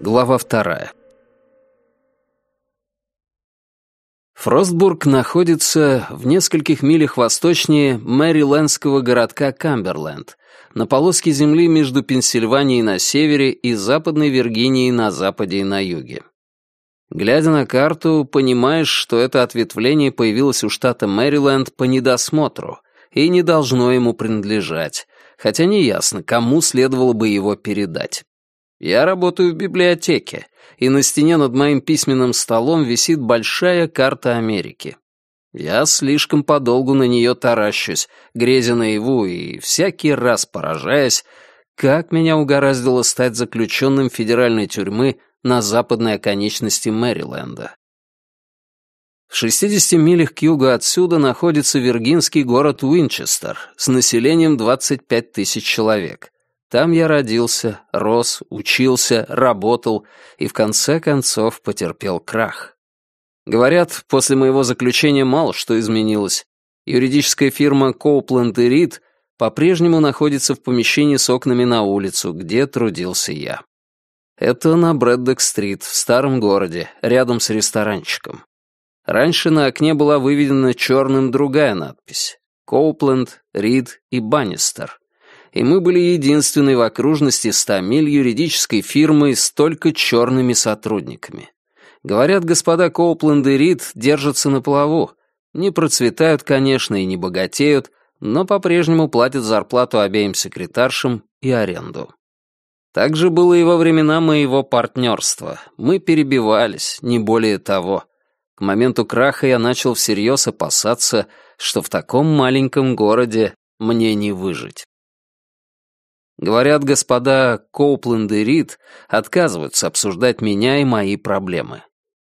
Глава вторая. Фростбург находится в нескольких милях восточнее мэрилендского городка Камберленд, на полоске земли между Пенсильванией на севере и Западной Виргинией на западе и на юге. Глядя на карту, понимаешь, что это ответвление появилось у штата Мэриленд по недосмотру и не должно ему принадлежать, хотя неясно, кому следовало бы его передать. Я работаю в библиотеке, и на стене над моим письменным столом висит большая карта Америки. Я слишком подолгу на нее таращусь, грезя наяву и всякий раз поражаясь, как меня угораздило стать заключенным федеральной тюрьмы на западной оконечности Мэриленда. В 60 милях к югу отсюда находится виргинский город Уинчестер с населением 25 тысяч человек. Там я родился, рос, учился, работал и в конце концов потерпел крах. Говорят, после моего заключения мало что изменилось. Юридическая фирма Коупленд и Рид по-прежнему находится в помещении с окнами на улицу, где трудился я. Это на Брэддок-стрит, в старом городе, рядом с ресторанчиком. Раньше на окне была выведена черным другая надпись «Коупленд, Рид и Баннистер» и мы были единственной в окружности ста миль юридической фирмой с только черными сотрудниками. Говорят, господа Коупленд и Рид держатся на плаву. Не процветают, конечно, и не богатеют, но по-прежнему платят зарплату обеим секретаршам и аренду. Так же было и во времена моего партнерства. Мы перебивались, не более того. К моменту краха я начал всерьез опасаться, что в таком маленьком городе мне не выжить. Говорят, господа Коупленд и Рид отказываются обсуждать меня и мои проблемы.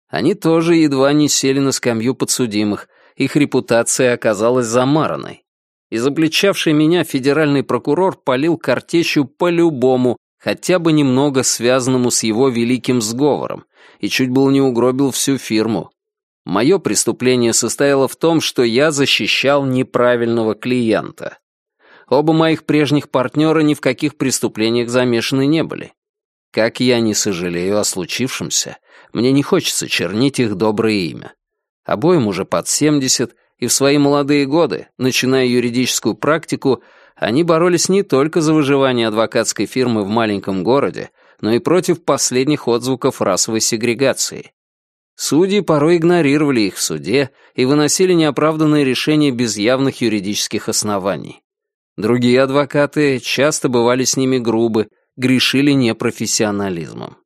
Они тоже едва не сели на скамью подсудимых, их репутация оказалась замаранной. Изобличавший меня федеральный прокурор полил картечью по-любому, хотя бы немного связанному с его великим сговором, и чуть было не угробил всю фирму. Мое преступление состояло в том, что я защищал неправильного клиента. Оба моих прежних партнера ни в каких преступлениях замешаны не были. Как я не сожалею о случившемся, мне не хочется чернить их доброе имя. Обоим уже под 70, и в свои молодые годы, начиная юридическую практику, они боролись не только за выживание адвокатской фирмы в маленьком городе, но и против последних отзвуков расовой сегрегации. Судьи порой игнорировали их в суде и выносили неоправданные решения без явных юридических оснований. Другие адвокаты часто бывали с ними грубы, грешили непрофессионализмом.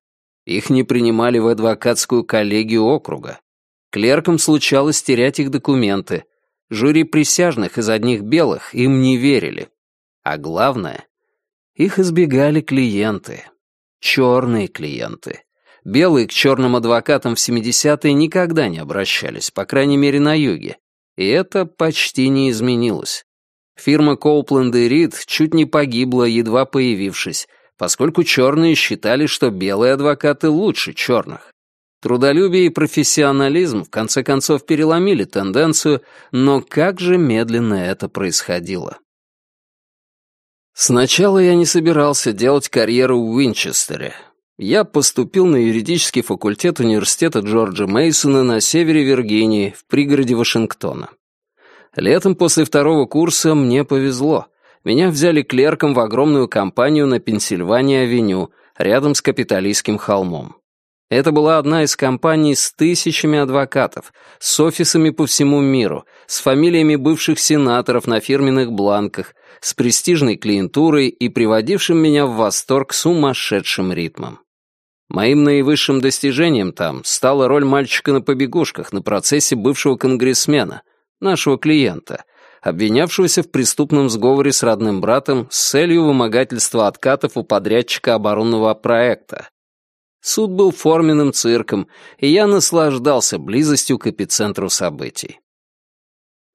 Их не принимали в адвокатскую коллегию округа. Клеркам случалось терять их документы. Жюри присяжных из одних белых им не верили. А главное, их избегали клиенты. Черные клиенты. Белые к черным адвокатам в 70-е никогда не обращались, по крайней мере на юге. И это почти не изменилось. Фирма Коупленд и Рид чуть не погибла, едва появившись, поскольку черные считали, что белые адвокаты лучше черных. Трудолюбие и профессионализм в конце концов переломили тенденцию, но как же медленно это происходило. Сначала я не собирался делать карьеру в Уинчестере. Я поступил на юридический факультет университета Джорджа Мейсона на севере Виргинии, в пригороде Вашингтона. Летом после второго курса мне повезло. Меня взяли клерком в огромную компанию на Пенсильвания-авеню, рядом с Капитолийским холмом. Это была одна из компаний с тысячами адвокатов, с офисами по всему миру, с фамилиями бывших сенаторов на фирменных бланках, с престижной клиентурой и приводившим меня в восторг сумасшедшим ритмом. Моим наивысшим достижением там стала роль мальчика на побегушках на процессе бывшего конгрессмена — нашего клиента, обвинявшегося в преступном сговоре с родным братом с целью вымогательства откатов у подрядчика оборонного проекта. Суд был форменным цирком, и я наслаждался близостью к эпицентру событий.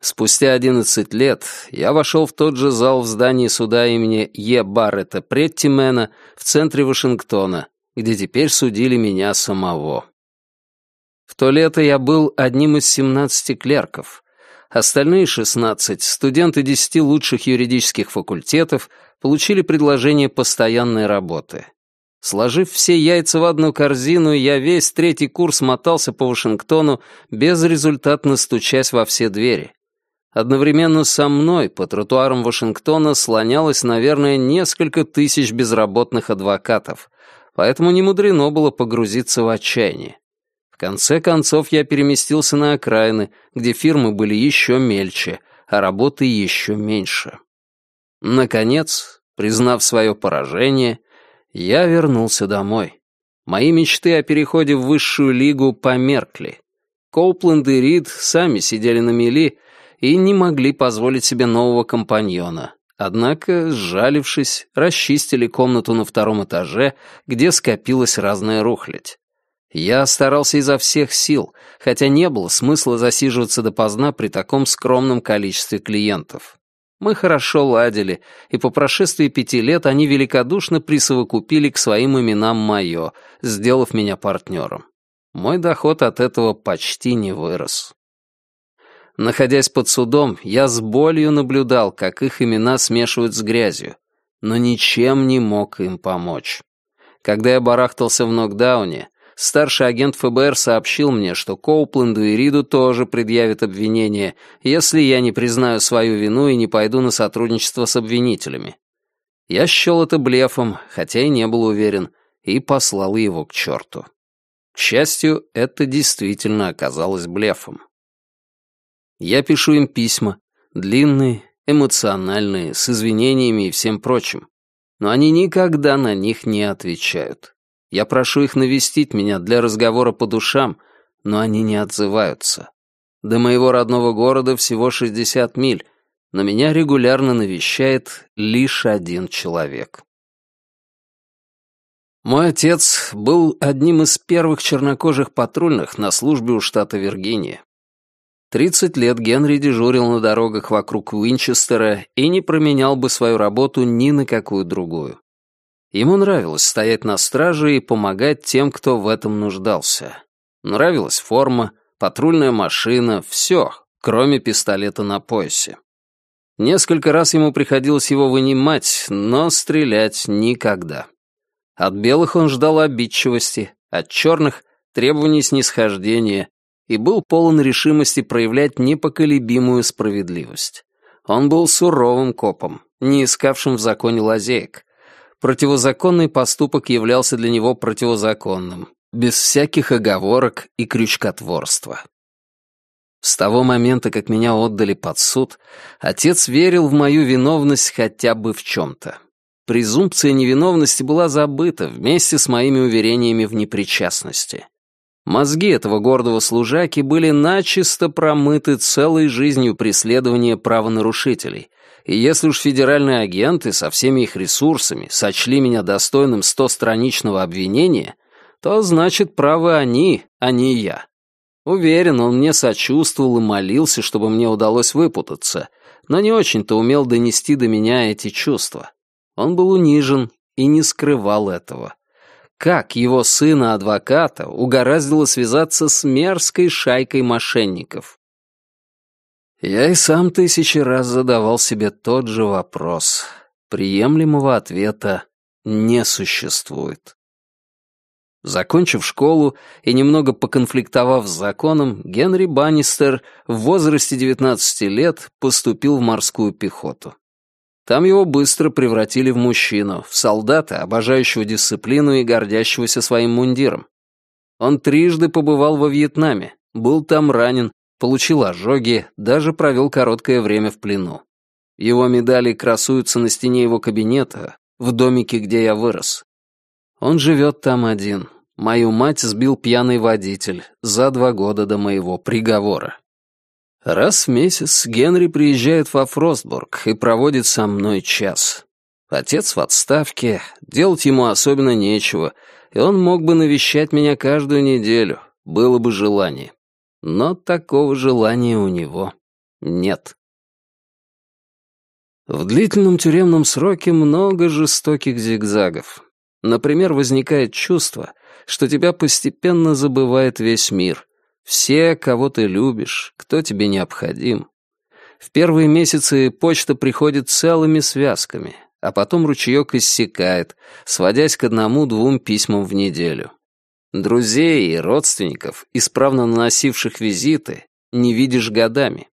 Спустя 11 лет я вошел в тот же зал в здании суда имени Е. Баррета Преттимена в центре Вашингтона, где теперь судили меня самого. В то лето я был одним из 17 клерков. Остальные 16, студенты 10 лучших юридических факультетов, получили предложение постоянной работы. Сложив все яйца в одну корзину, я весь третий курс мотался по Вашингтону, безрезультатно стучась во все двери. Одновременно со мной по тротуарам Вашингтона слонялось, наверное, несколько тысяч безработных адвокатов, поэтому не мудрено было погрузиться в отчаяние. В конце концов я переместился на окраины, где фирмы были еще мельче, а работы еще меньше. Наконец, признав свое поражение, я вернулся домой. Мои мечты о переходе в высшую лигу померкли. Коупленд и Рид сами сидели на мели и не могли позволить себе нового компаньона. Однако, сжалившись, расчистили комнату на втором этаже, где скопилась разная рухлядь. Я старался изо всех сил, хотя не было смысла засиживаться допоздна при таком скромном количестве клиентов. Мы хорошо ладили, и по прошествии пяти лет они великодушно присовокупили к своим именам мое, сделав меня партнером. Мой доход от этого почти не вырос. Находясь под судом, я с болью наблюдал, как их имена смешивают с грязью, но ничем не мог им помочь. Когда я барахтался в нокдауне, Старший агент ФБР сообщил мне, что Коупленду и Риду тоже предъявят обвинение, если я не признаю свою вину и не пойду на сотрудничество с обвинителями. Я счел это блефом, хотя и не был уверен, и послал его к черту. К счастью, это действительно оказалось блефом. Я пишу им письма, длинные, эмоциональные, с извинениями и всем прочим, но они никогда на них не отвечают. Я прошу их навестить меня для разговора по душам, но они не отзываются. До моего родного города всего 60 миль, но меня регулярно навещает лишь один человек. Мой отец был одним из первых чернокожих патрульных на службе у штата Виргиния. Тридцать лет Генри дежурил на дорогах вокруг Уинчестера и не променял бы свою работу ни на какую другую. Ему нравилось стоять на страже и помогать тем, кто в этом нуждался. Нравилась форма, патрульная машина, все, кроме пистолета на поясе. Несколько раз ему приходилось его вынимать, но стрелять никогда. От белых он ждал обидчивости, от черных — требований снисхождения и был полон решимости проявлять непоколебимую справедливость. Он был суровым копом, не искавшим в законе лазеек, противозаконный поступок являлся для него противозаконным, без всяких оговорок и крючкотворства. С того момента, как меня отдали под суд, отец верил в мою виновность хотя бы в чем-то. Презумпция невиновности была забыта вместе с моими уверениями в непричастности. Мозги этого гордого служаки были начисто промыты целой жизнью преследования правонарушителей, и если уж федеральные агенты со всеми их ресурсами сочли меня достойным стостраничного обвинения, то значит правы они, а не я. Уверен, он мне сочувствовал и молился, чтобы мне удалось выпутаться, но не очень-то умел донести до меня эти чувства. Он был унижен и не скрывал этого. Как его сына-адвоката угораздило связаться с мерзкой шайкой мошенников? Я и сам тысячи раз задавал себе тот же вопрос. Приемлемого ответа не существует. Закончив школу и немного поконфликтовав с законом, Генри Баннистер в возрасте 19 лет поступил в морскую пехоту. Там его быстро превратили в мужчину, в солдата, обожающего дисциплину и гордящегося своим мундиром. Он трижды побывал во Вьетнаме, был там ранен получил ожоги, даже провел короткое время в плену. Его медали красуются на стене его кабинета, в домике, где я вырос. Он живет там один. Мою мать сбил пьяный водитель за два года до моего приговора. Раз в месяц Генри приезжает во Фростбург и проводит со мной час. Отец в отставке, делать ему особенно нечего, и он мог бы навещать меня каждую неделю, было бы желание но такого желания у него нет. В длительном тюремном сроке много жестоких зигзагов. Например, возникает чувство, что тебя постепенно забывает весь мир, Все, кого ты любишь, кто тебе необходим. В первые месяцы почта приходит целыми связками, а потом ручеек иссякает, сводясь к одному-двум письмам в неделю. Друзей и родственников, исправно наносивших визиты, не видишь годами.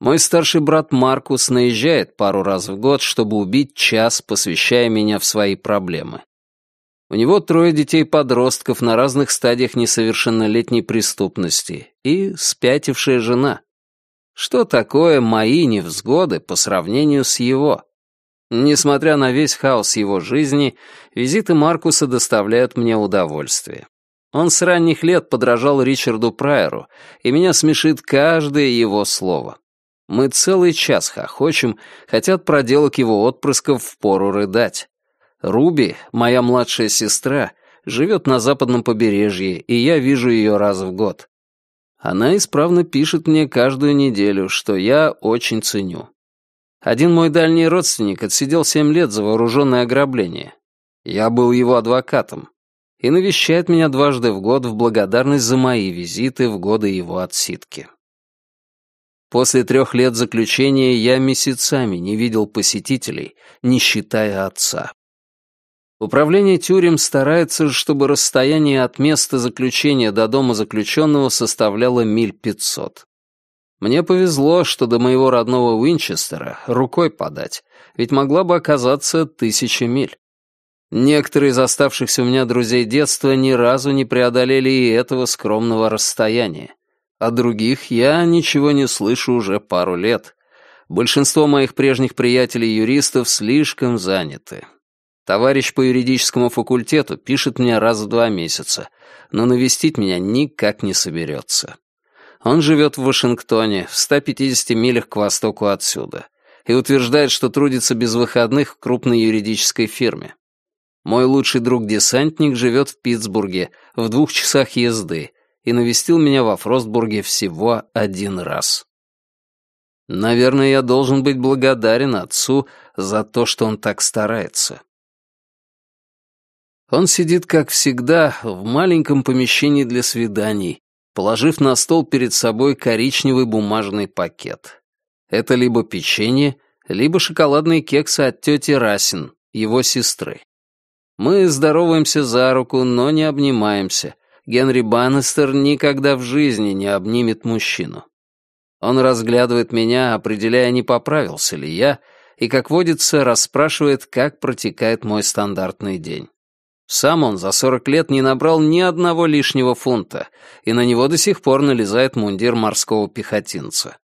Мой старший брат Маркус наезжает пару раз в год, чтобы убить час, посвящая меня в свои проблемы. У него трое детей-подростков на разных стадиях несовершеннолетней преступности и спятившая жена. Что такое мои невзгоды по сравнению с его? Несмотря на весь хаос его жизни, визиты Маркуса доставляют мне удовольствие. Он с ранних лет подражал Ричарду Прайеру, и меня смешит каждое его слово. Мы целый час хохочем, хотят проделок его отпрысков в пору рыдать. Руби, моя младшая сестра, живет на западном побережье, и я вижу ее раз в год. Она исправно пишет мне каждую неделю, что я очень ценю. Один мой дальний родственник отсидел семь лет за вооруженное ограбление. Я был его адвокатом. И навещает меня дважды в год в благодарность за мои визиты в годы его отсидки. После трех лет заключения я месяцами не видел посетителей, не считая отца. Управление тюрем старается, чтобы расстояние от места заключения до дома заключенного составляло миль пятьсот. Мне повезло, что до моего родного Уинчестера рукой подать, ведь могла бы оказаться тысяча миль. Некоторые из оставшихся у меня друзей детства ни разу не преодолели и этого скромного расстояния. О других я ничего не слышу уже пару лет. Большинство моих прежних приятелей-юристов слишком заняты. Товарищ по юридическому факультету пишет мне раз в два месяца, но навестить меня никак не соберется. Он живет в Вашингтоне, в 150 милях к востоку отсюда, и утверждает, что трудится без выходных в крупной юридической фирме. Мой лучший друг-десантник живет в Питтсбурге, в двух часах езды, и навестил меня во Фростбурге всего один раз. Наверное, я должен быть благодарен отцу за то, что он так старается. Он сидит, как всегда, в маленьком помещении для свиданий, положив на стол перед собой коричневый бумажный пакет. Это либо печенье, либо шоколадные кексы от тети Расин, его сестры. Мы здороваемся за руку, но не обнимаемся. Генри Баннистер никогда в жизни не обнимет мужчину. Он разглядывает меня, определяя, не поправился ли я, и, как водится, расспрашивает, как протекает мой стандартный день. Сам он за 40 лет не набрал ни одного лишнего фунта, и на него до сих пор налезает мундир морского пехотинца.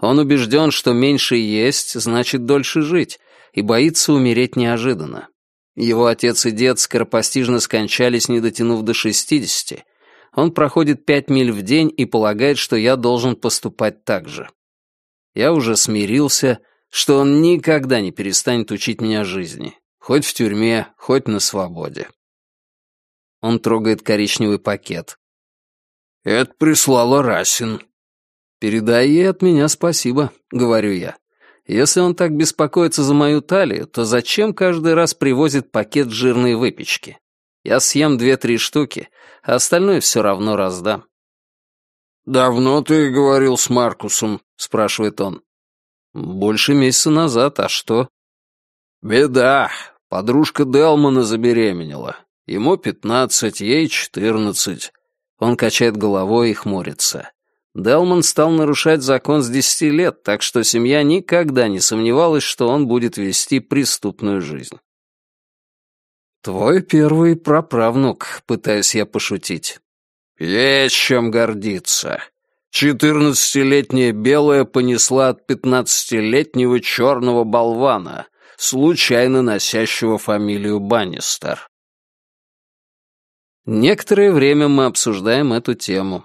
Он убежден, что меньше есть, значит дольше жить, и боится умереть неожиданно. Его отец и дед скоропостижно скончались, не дотянув до 60. Он проходит пять миль в день и полагает, что я должен поступать так же. Я уже смирился, что он никогда не перестанет учить меня жизни. Хоть в тюрьме, хоть на свободе. Он трогает коричневый пакет. «Это прислала Расин». «Передай ей от меня спасибо», — говорю я. «Если он так беспокоится за мою талию, то зачем каждый раз привозит пакет жирной выпечки? Я съем две-три штуки, а остальное все равно раздам». «Давно ты говорил с Маркусом?» — спрашивает он. «Больше месяца назад, а что?» «Беда. Подружка Делмана забеременела. Ему пятнадцать, ей четырнадцать. Он качает головой и хмурится. Делман стал нарушать закон с десяти лет, так что семья никогда не сомневалась, что он будет вести преступную жизнь. «Твой первый праправнук», — пытаюсь я пошутить. «Есть чем гордиться. Четырнадцатилетняя белая понесла от пятнадцатилетнего черного болвана, случайно носящего фамилию Баннистер. Некоторое время мы обсуждаем эту тему.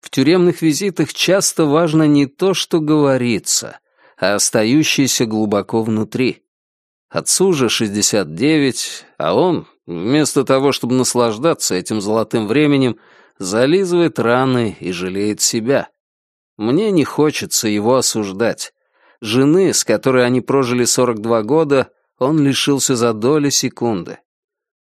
В тюремных визитах часто важно не то, что говорится, а остающееся глубоко внутри. Отцу же 69, а он, вместо того, чтобы наслаждаться этим золотым временем, зализывает раны и жалеет себя. Мне не хочется его осуждать. Жены, с которой они прожили 42 года, он лишился за доли секунды.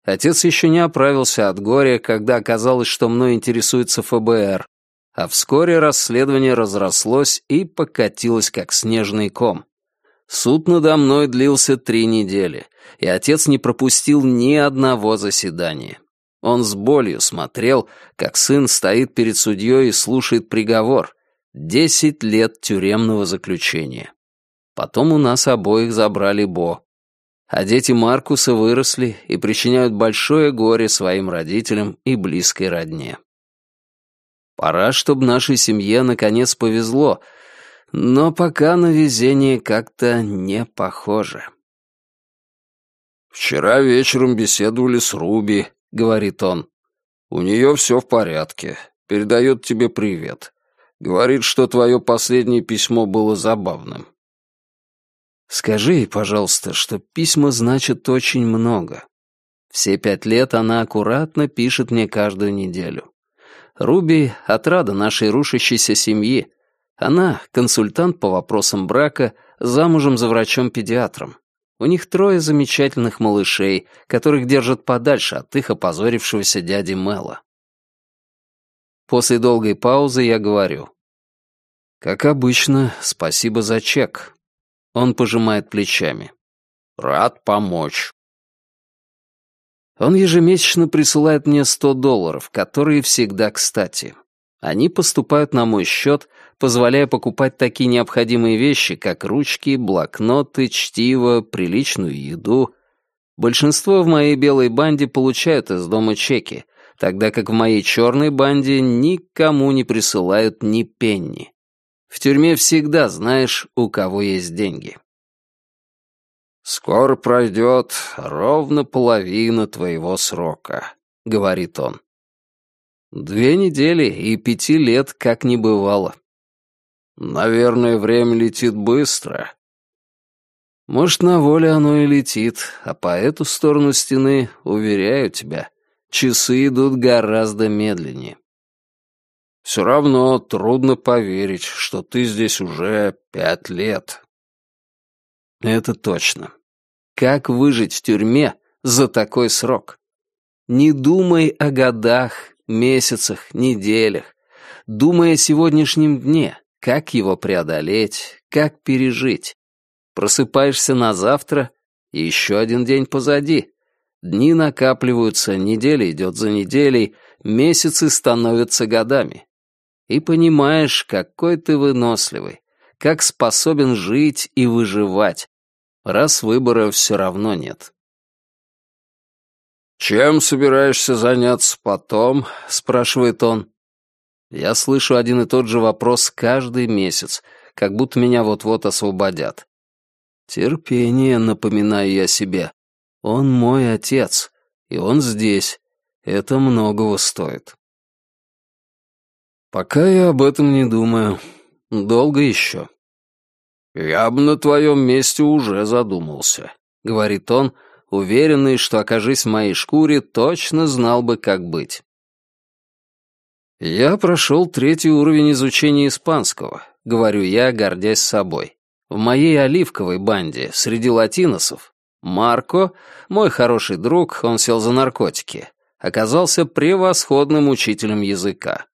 Отец еще не оправился от горя, когда оказалось, что мной интересуется ФБР. а вскоре расследование разрослось и покатилось как снежный ком. Суд надо мной длился три недели, и отец не пропустил ни одного заседания. Он с болью смотрел, как сын стоит перед судьей и слушает приговор. Десять лет тюремного заключения. Потом у нас обоих забрали Бо. А дети Маркуса выросли и причиняют большое горе своим родителям и близкой родне. Пора, чтобы нашей семье наконец повезло, но пока на везение как-то не похоже. «Вчера вечером беседовали с Руби», — говорит он. «У нее все в порядке. Передает тебе привет. Говорит, что твое последнее письмо было забавным». «Скажи ей, пожалуйста, что письма значат очень много. Все пять лет она аккуратно пишет мне каждую неделю. Руби — отрада нашей рушащейся семьи. Она — консультант по вопросам брака, замужем за врачом-педиатром. У них трое замечательных малышей, которых держат подальше от их опозорившегося дяди Мэла. После долгой паузы я говорю. «Как обычно, спасибо за чек». Он пожимает плечами. «Рад помочь». Он ежемесячно присылает мне 100 долларов, которые всегда кстати. Они поступают на мой счет, позволяя покупать такие необходимые вещи, как ручки, блокноты, чтиво, приличную еду. Большинство в моей белой банде получают из дома чеки, тогда как в моей черной банде никому не присылают ни пенни. В тюрьме всегда знаешь, у кого есть деньги. «Скоро пройдет ровно половина твоего срока», — говорит он. «Две недели и пяти лет как не бывало». «Наверное, время летит быстро». «Может, на воле оно и летит, а по эту сторону стены, уверяю тебя, часы идут гораздо медленнее». «Все равно трудно поверить, что ты здесь уже пять лет». «Это точно. Как выжить в тюрьме за такой срок? Не думай о годах, месяцах, неделях. Думай о сегодняшнем дне, как его преодолеть, как пережить. Просыпаешься на завтра, и еще один день позади. Дни накапливаются, неделя идет за неделей, месяцы становятся годами. И понимаешь, какой ты выносливый, как способен жить и выживать, раз выбора все равно нет. «Чем собираешься заняться потом?» — спрашивает он. Я слышу один и тот же вопрос каждый месяц, как будто меня вот-вот освободят. Терпение, напоминаю я себе. Он мой отец, и он здесь. Это многого стоит. Пока я об этом не думаю. Долго еще. «Я бы на твоем месте уже задумался», — говорит он, уверенный, что, окажись в моей шкуре, точно знал бы, как быть. «Я прошел третий уровень изучения испанского», — говорю я, гордясь собой. «В моей оливковой банде, среди латиносов, Марко, мой хороший друг, он сел за наркотики, оказался превосходным учителем языка.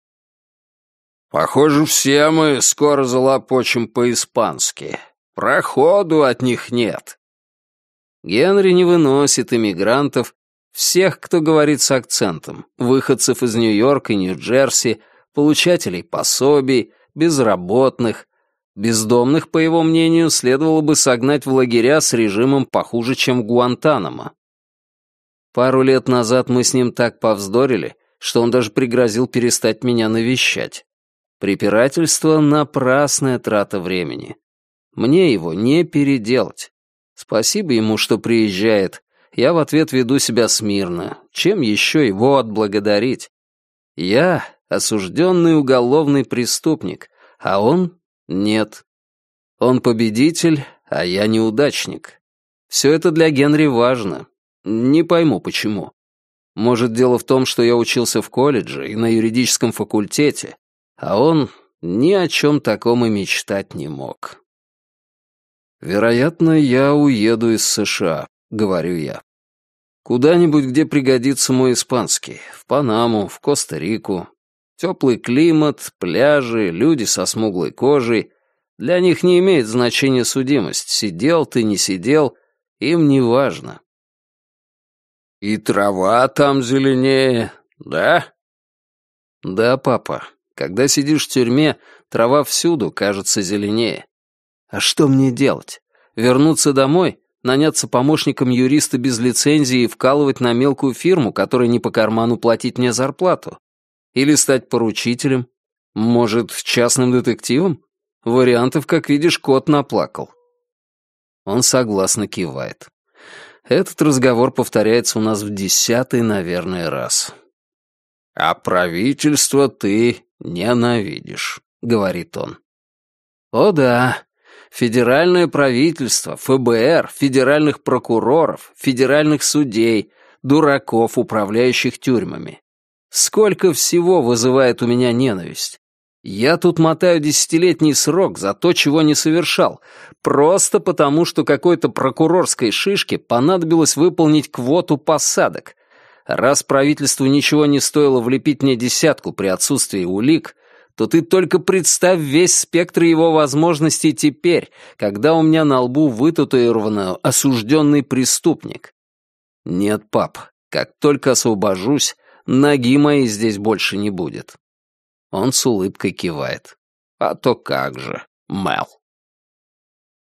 Похоже, все мы скоро залопочем по-испански. Проходу от них нет. Генри не выносит иммигрантов, всех, кто говорит с акцентом, выходцев из Нью-Йорка и Нью-Джерси, получателей пособий, безработных. Бездомных, по его мнению, следовало бы согнать в лагеря с режимом похуже, чем Гуантанамо. Пару лет назад мы с ним так повздорили, что он даже пригрозил перестать меня навещать. Препирательство — напрасная трата времени. Мне его не переделать. Спасибо ему, что приезжает. Я в ответ веду себя смирно. Чем еще его отблагодарить? Я — осужденный уголовный преступник, а он — нет. Он победитель, а я неудачник. Все это для Генри важно. Не пойму, почему. Может, дело в том, что я учился в колледже и на юридическом факультете, а он ни о чем таком и мечтать не мог. «Вероятно, я уеду из США», — говорю я. «Куда-нибудь, где пригодится мой испанский. В Панаму, в Коста-Рику. Теплый климат, пляжи, люди со смуглой кожей. Для них не имеет значения судимость. Сидел ты, не сидел, им не важно. И трава там зеленее, да? Да, папа. Когда сидишь в тюрьме, трава всюду кажется зеленее. А что мне делать? Вернуться домой, наняться помощником юриста без лицензии и вкалывать на мелкую фирму, которая не по карману платить мне зарплату? Или стать поручителем? Может, частным детективом? Вариантов, как видишь, кот наплакал. Он согласно кивает. Этот разговор повторяется у нас в десятый, наверное, раз. «А правительство ты ненавидишь», — говорит он. «О да, федеральное правительство, ФБР, федеральных прокуроров, федеральных судей, дураков, управляющих тюрьмами. Сколько всего вызывает у меня ненависть. Я тут мотаю десятилетний срок за то, чего не совершал, просто потому, что какой-то прокурорской шишке понадобилось выполнить квоту посадок. Раз правительству ничего не стоило влепить мне десятку при отсутствии улик, то ты только представь весь спектр его возможностей теперь, когда у меня на лбу вытатуировано «осужденный преступник». Нет, пап, как только освобожусь, ноги моей здесь больше не будет. Он с улыбкой кивает. А то как же, Мел.